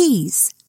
keys.